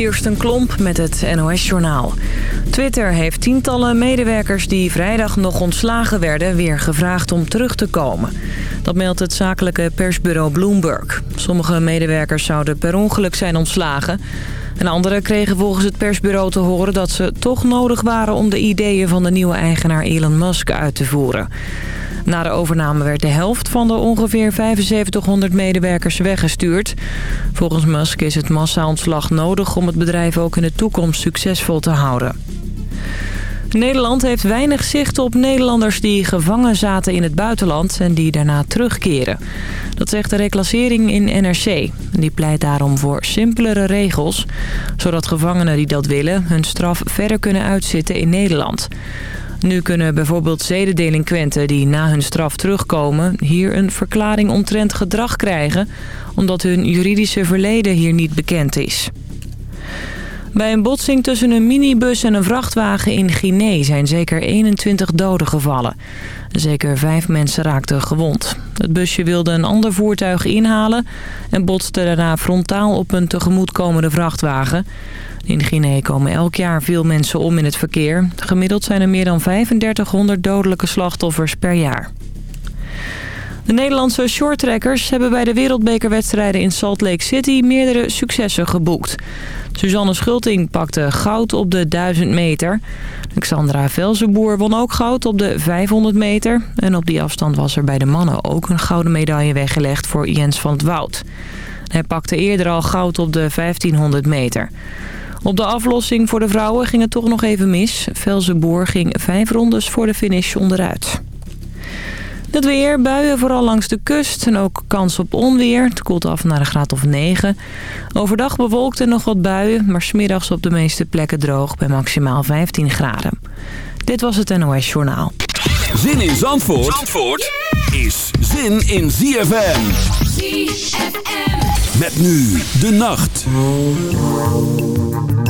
Kirsten Klomp met het NOS-journaal. Twitter heeft tientallen medewerkers die vrijdag nog ontslagen werden... weer gevraagd om terug te komen. Dat meldt het zakelijke persbureau Bloomberg. Sommige medewerkers zouden per ongeluk zijn ontslagen... En anderen kregen volgens het persbureau te horen dat ze toch nodig waren... om de ideeën van de nieuwe eigenaar Elon Musk uit te voeren. Na de overname werd de helft van de ongeveer 7500 medewerkers weggestuurd. Volgens Musk is het massa-ontslag nodig om het bedrijf ook in de toekomst succesvol te houden. Nederland heeft weinig zicht op Nederlanders die gevangen zaten in het buitenland en die daarna terugkeren. Dat zegt de reclassering in NRC. Die pleit daarom voor simpelere regels, zodat gevangenen die dat willen hun straf verder kunnen uitzitten in Nederland. Nu kunnen bijvoorbeeld zedendelinquenten die na hun straf terugkomen... hier een verklaring omtrent gedrag krijgen... omdat hun juridische verleden hier niet bekend is. Bij een botsing tussen een minibus en een vrachtwagen in Guinea zijn zeker 21 doden gevallen. Zeker vijf mensen raakten gewond. Het busje wilde een ander voertuig inhalen en botste daarna frontaal op een tegemoetkomende vrachtwagen. In Guinea komen elk jaar veel mensen om in het verkeer. Gemiddeld zijn er meer dan 3500 dodelijke slachtoffers per jaar. De Nederlandse shorttrekkers hebben bij de wereldbekerwedstrijden in Salt Lake City meerdere successen geboekt. Suzanne Schulting pakte goud op de 1000 meter. Alexandra Velzenboer won ook goud op de 500 meter. En op die afstand was er bij de mannen ook een gouden medaille weggelegd voor Jens van het Woud. Hij pakte eerder al goud op de 1500 meter. Op de aflossing voor de vrouwen ging het toch nog even mis. Velzenboer ging vijf rondes voor de finish onderuit. Het weer, buien vooral langs de kust en ook kans op onweer. Het koelt af naar een graad of 9. Overdag bewolkt en nog wat buien, maar smiddags op de meeste plekken droog bij maximaal 15 graden. Dit was het NOS Journaal. Zin in Zandvoort, Zandvoort is zin in ZFM. ZFM. Met nu de nacht. Save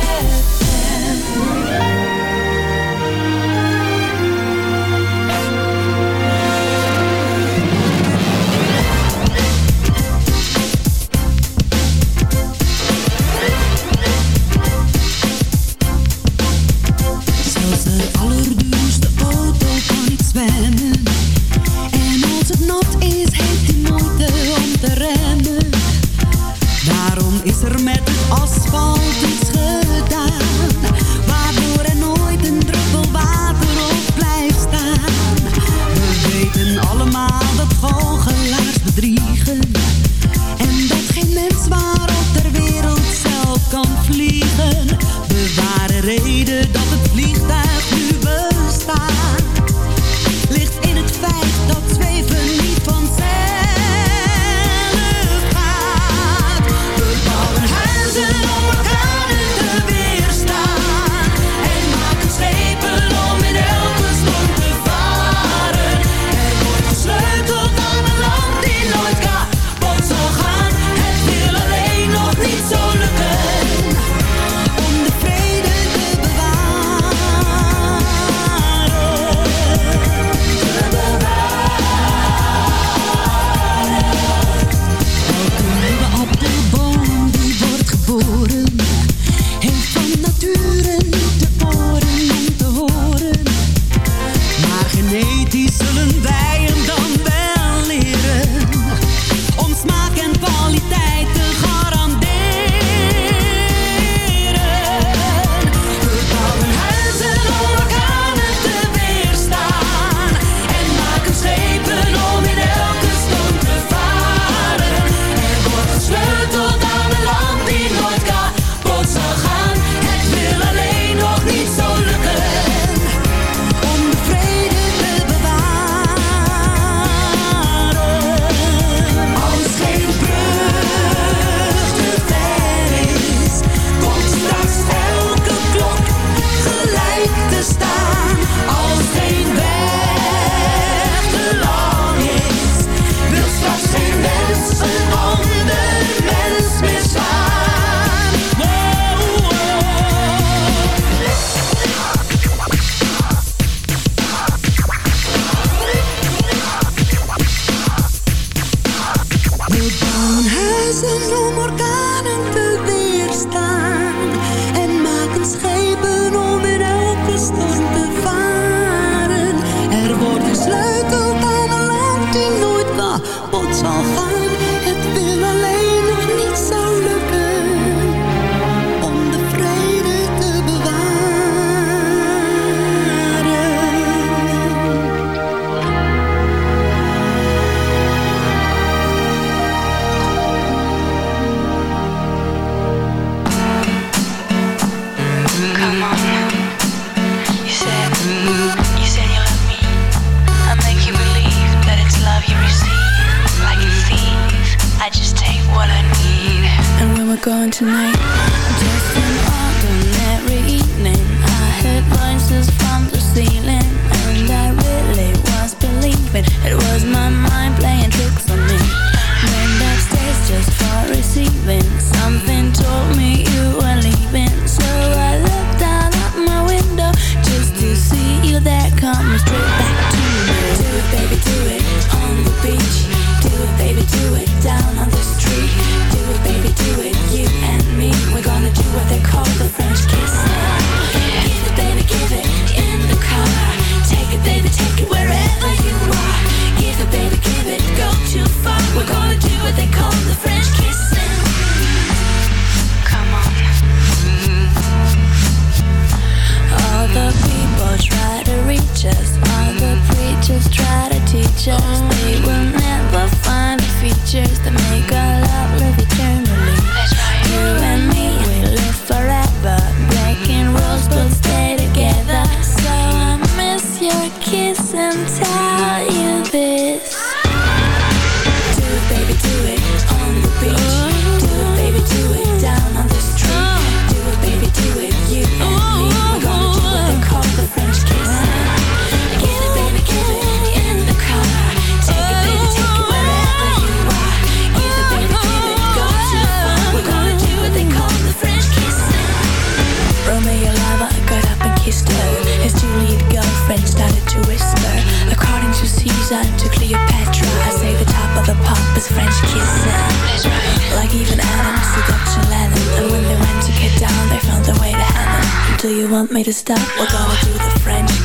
to stop, we're gonna do the French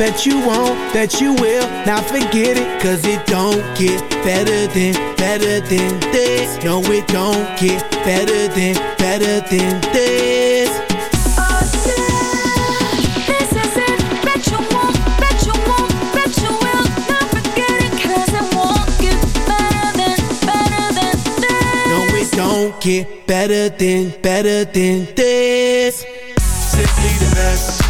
bet you won't, that you will. Now forget it, cause it don't get better than, better than this. No, it don't get better than, better than this. This is it. Bet you won't, bet you won't, bet you will. Not forgetting Cause I won't get better than better than this. No it don't get better than, better than this. Simply the best.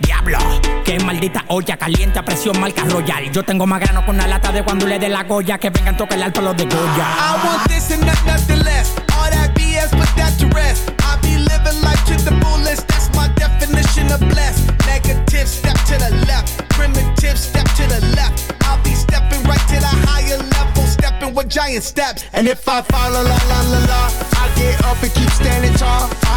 Diablo, qué maldita olla caliente a presión marca royal. Yo tengo más grano con una lata de cuando le dé la goya que vengan tocar el palo de Goya. I want this and not nothing less. All that BS, put that to rest. I be living life to the fullest. That's my definition of blessed. Negative, step to the left. Primitive, step to the left. I'll be stepping right to the higher level. Stepping with giant steps. And if I fall, la la la la la, I get up and keep standing tall.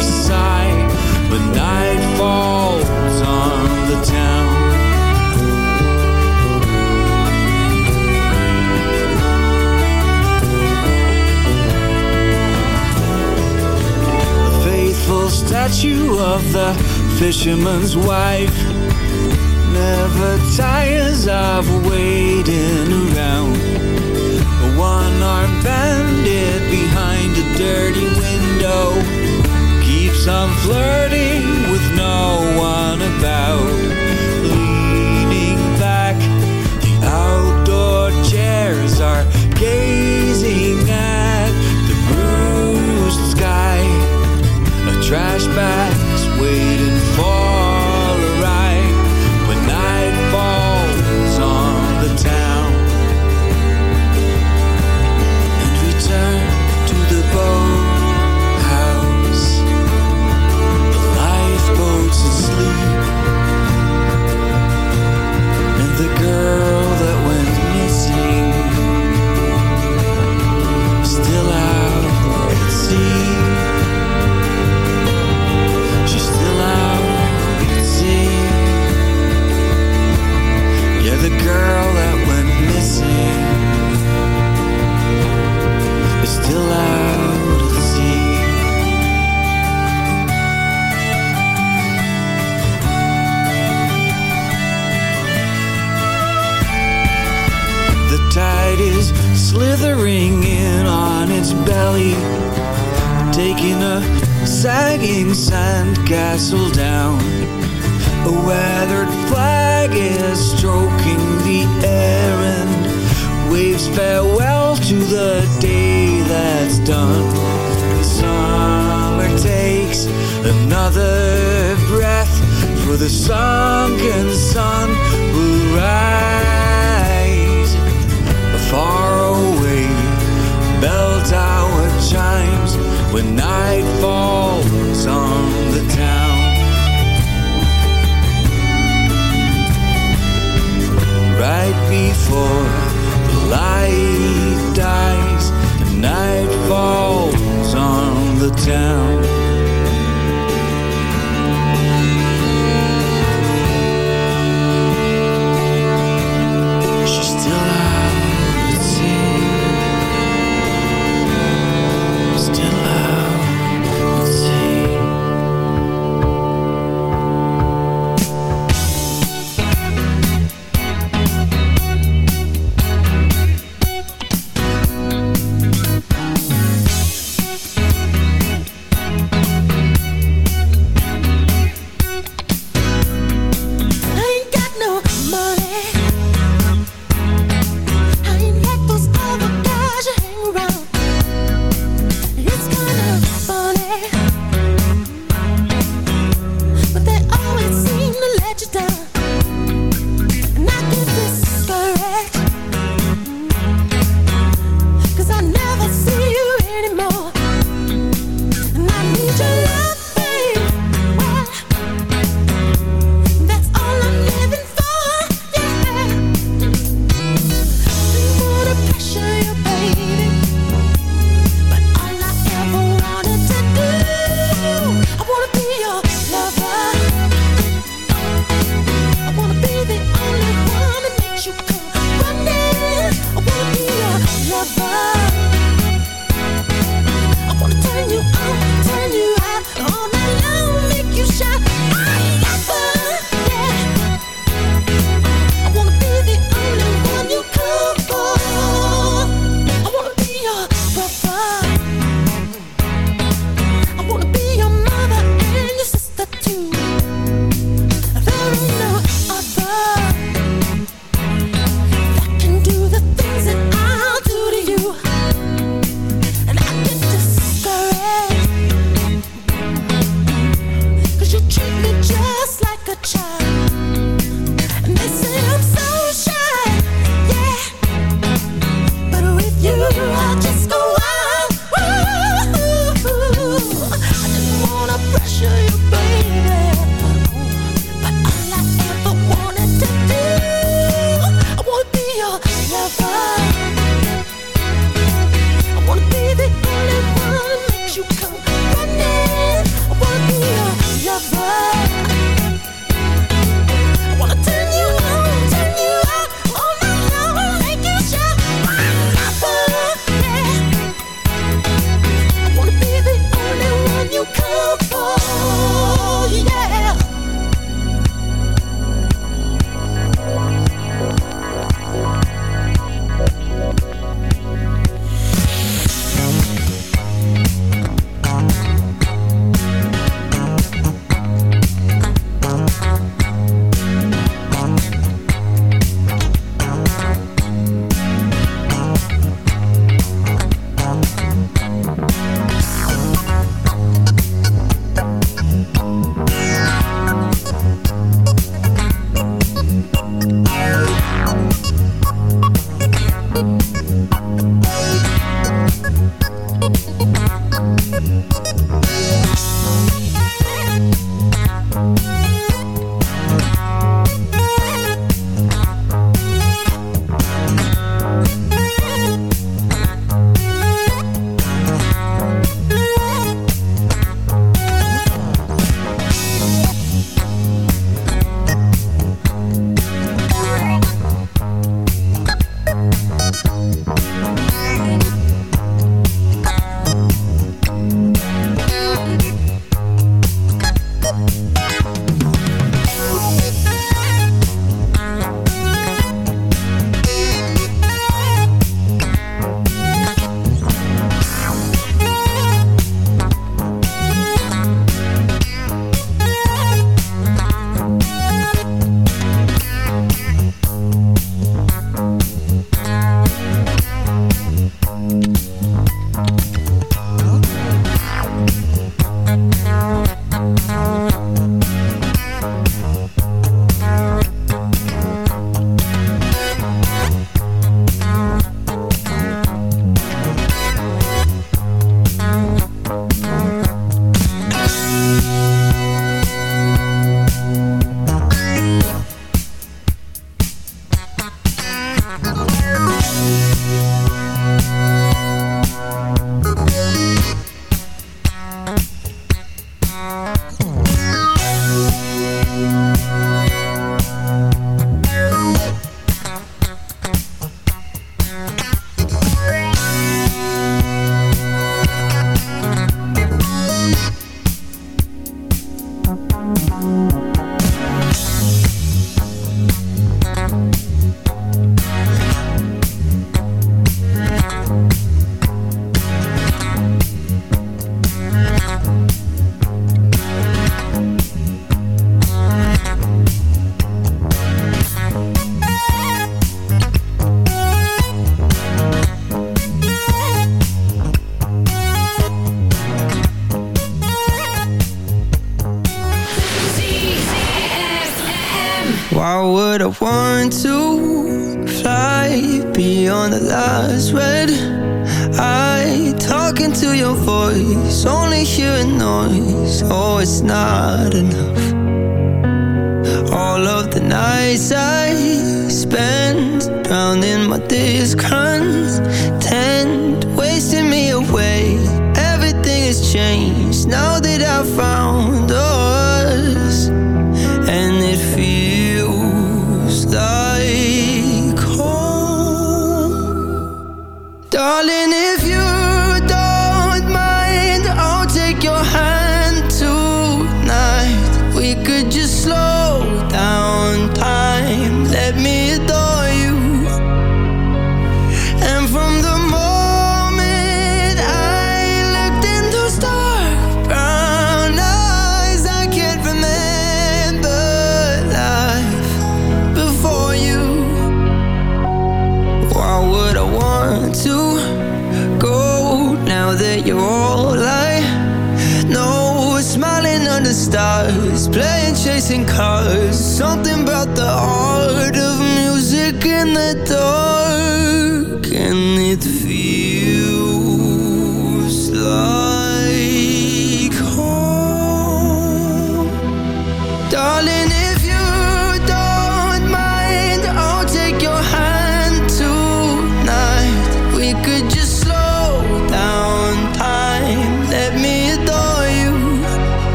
sigh when night falls on the town. Faithful statue of the fisherman's wife never tires of waiting around. A one-armed bandit behind a dirty widow keeps on flirting with no one about. Leaning back, the outdoor chairs are gazing at the bruised sky. A trash bag's waiting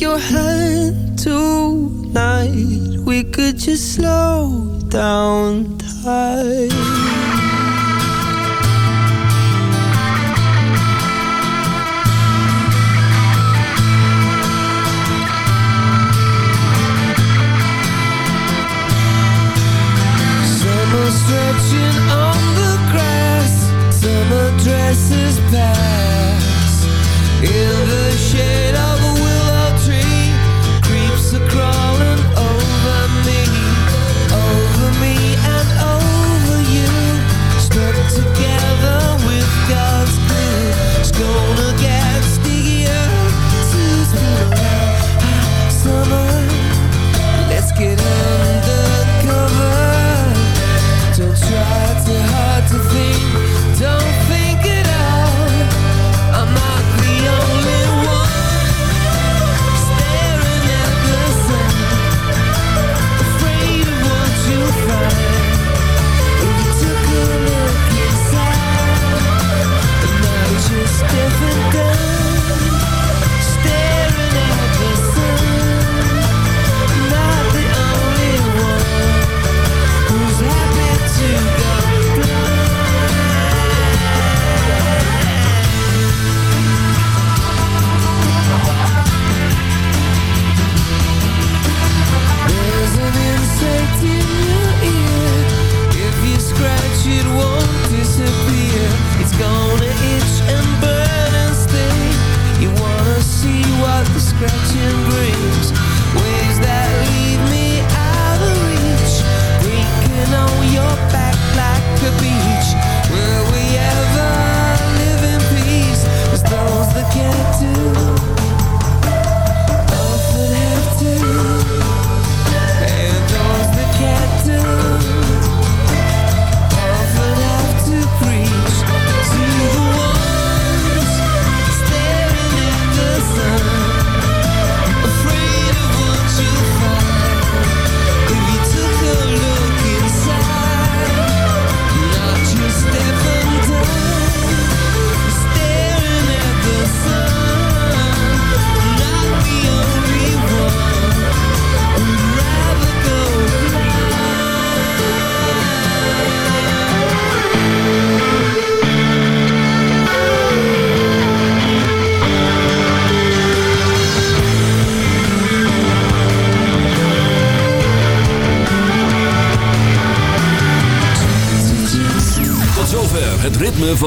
your hurt